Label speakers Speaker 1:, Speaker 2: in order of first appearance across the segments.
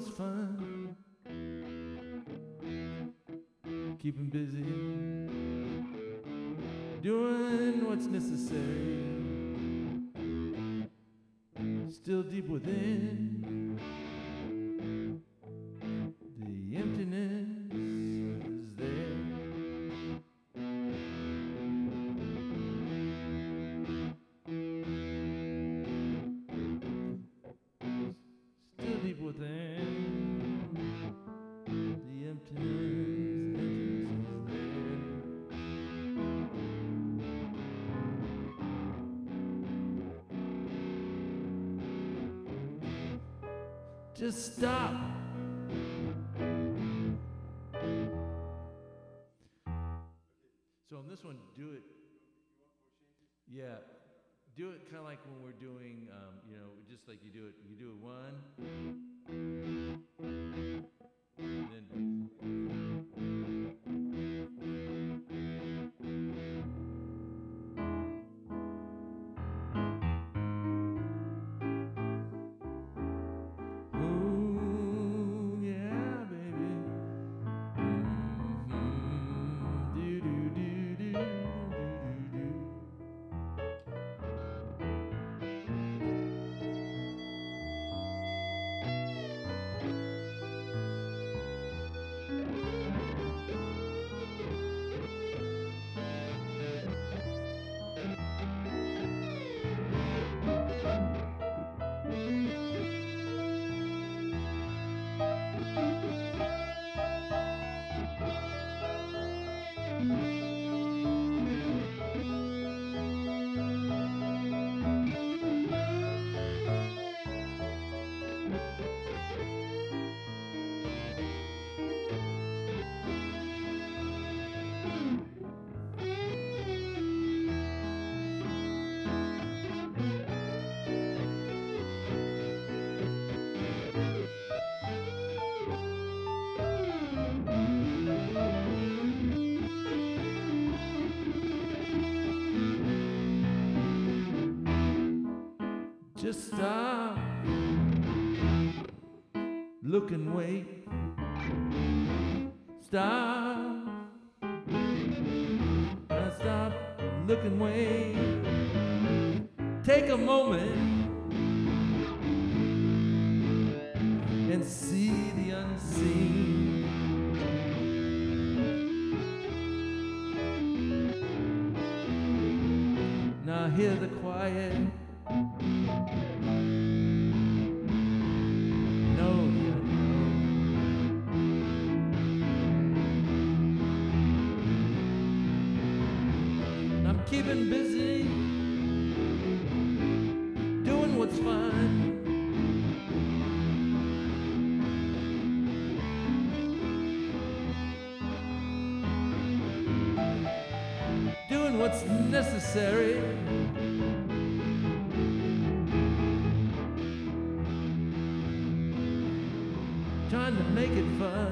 Speaker 1: what's fun. Keeping busy. Doing what's necessary. Still deep within. The emptiness is there. Still deep within. Stop. So on this one, do it. Yeah, do it kind of like when we're doing, um, you know, just like you do it. You do it one, Stop. Look and wait. Stop. Uh, stop. Look and wait. Take a moment and see the unseen. Now hear the quiet. What's necessary. trying to make it fun.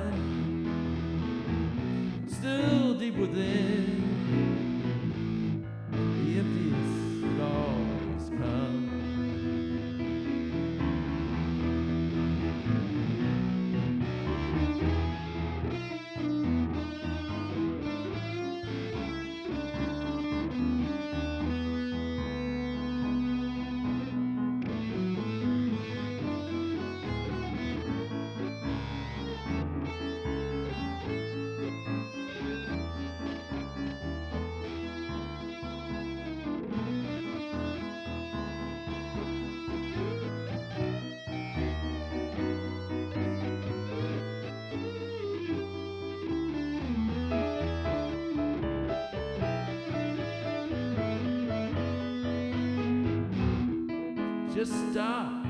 Speaker 1: Just stop.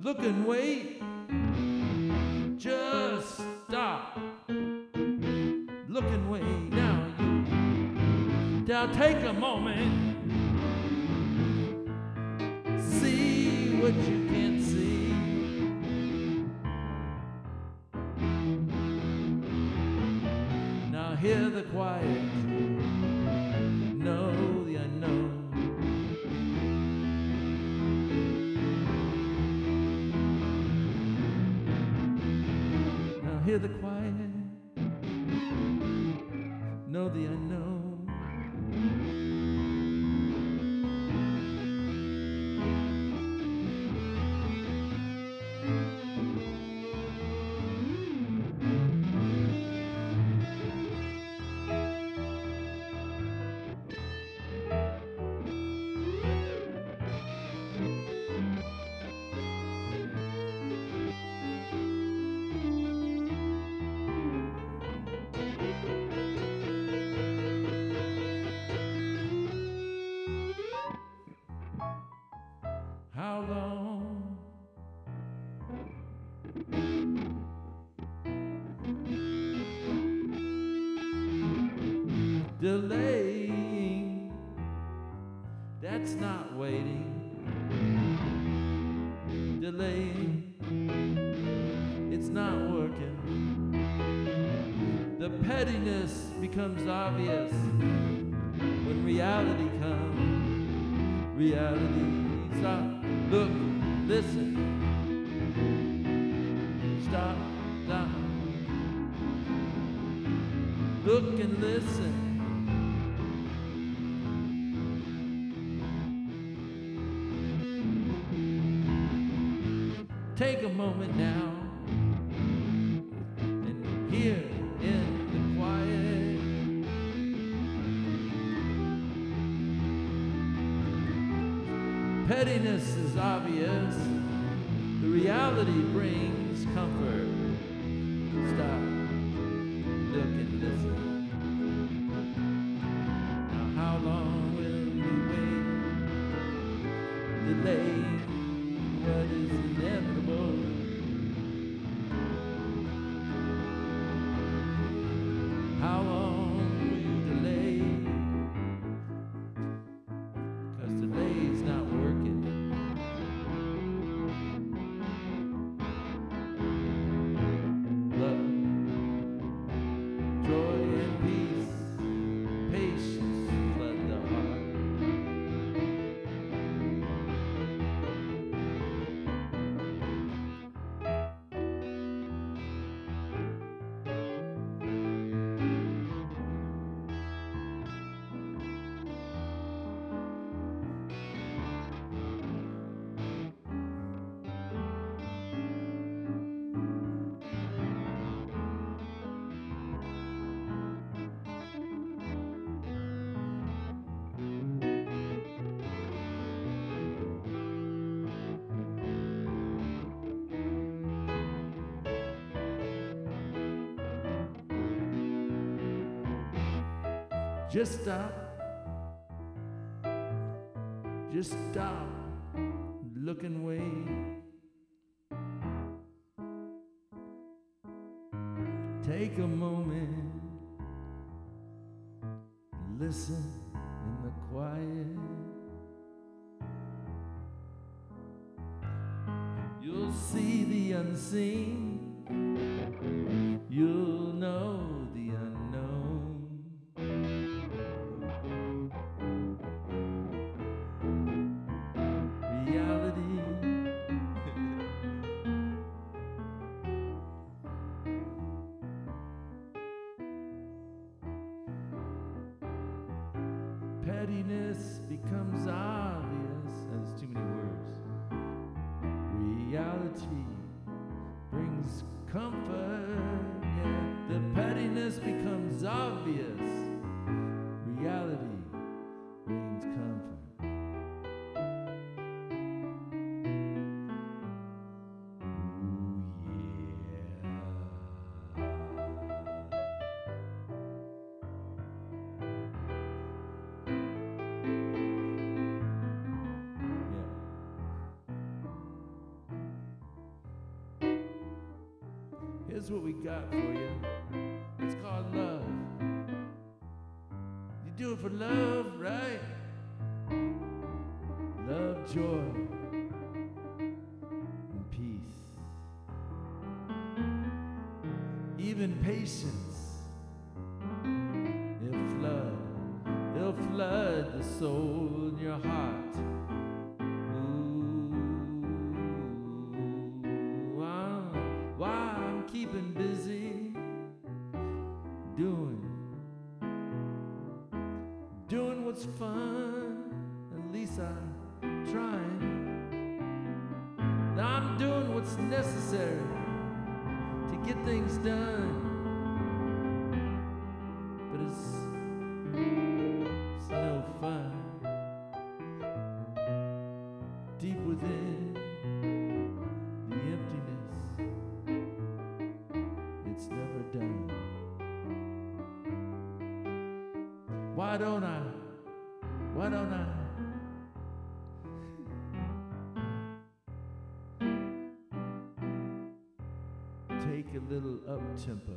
Speaker 1: Look and wait. Just stop. Look and wait. Now you. Now take a moment. See what you can't see. Now hear the quiet. Know the quiet, Delaying, that's not waiting. Delaying, it's not working. The pettiness becomes obvious when reality comes. Reality, stop, look, listen. Stop, stop. Look and listen. Take a moment now and hear in the quiet. Pettiness is obvious. The reality brings comfort. Stop, look and listen. Just stop. Just stop. Look and wait. Take a moment. Listen in the quiet. What we got for you. It's called love. You do it for love, right? Love, joy, and peace. Even patience. It'll flood. It'll flood the soul in your heart. Now I'm doing what's necessary to get things done. a little up tempo.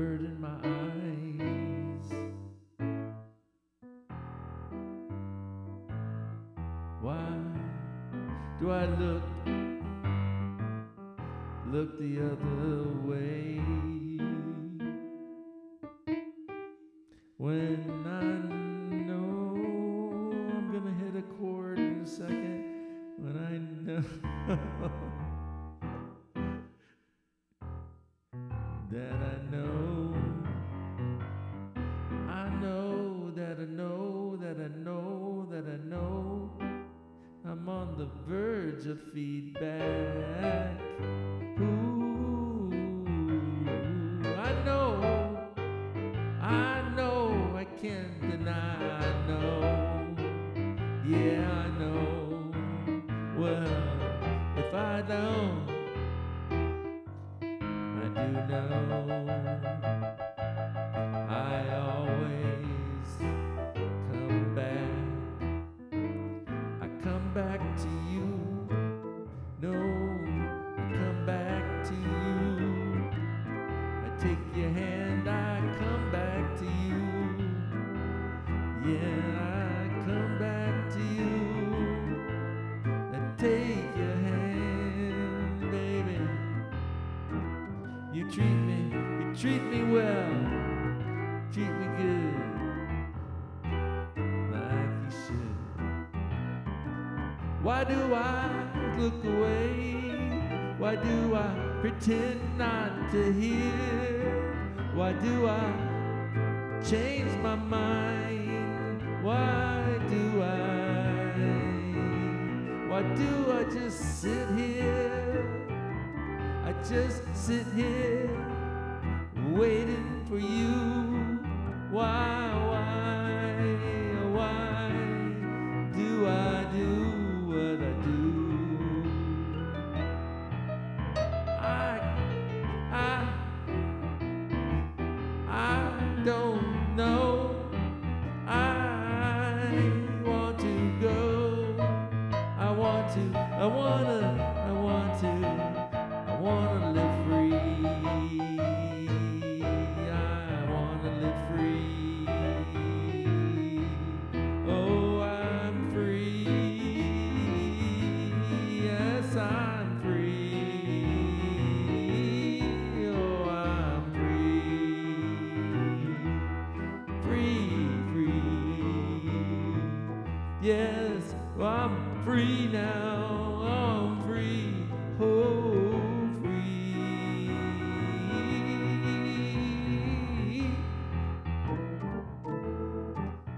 Speaker 1: bird in my eyes. Why do I look, look the other of feedback. Why do I look away? Why do I pretend not to hear? Why do I change my mind? Why do I? Why do I just sit here? I just sit here waiting for you. Why? free now, I'm free, oh free.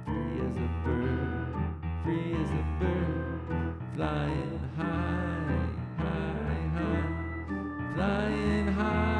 Speaker 1: Free as a bird, free as a bird, flying high, high, high, flying high.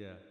Speaker 1: Yeah.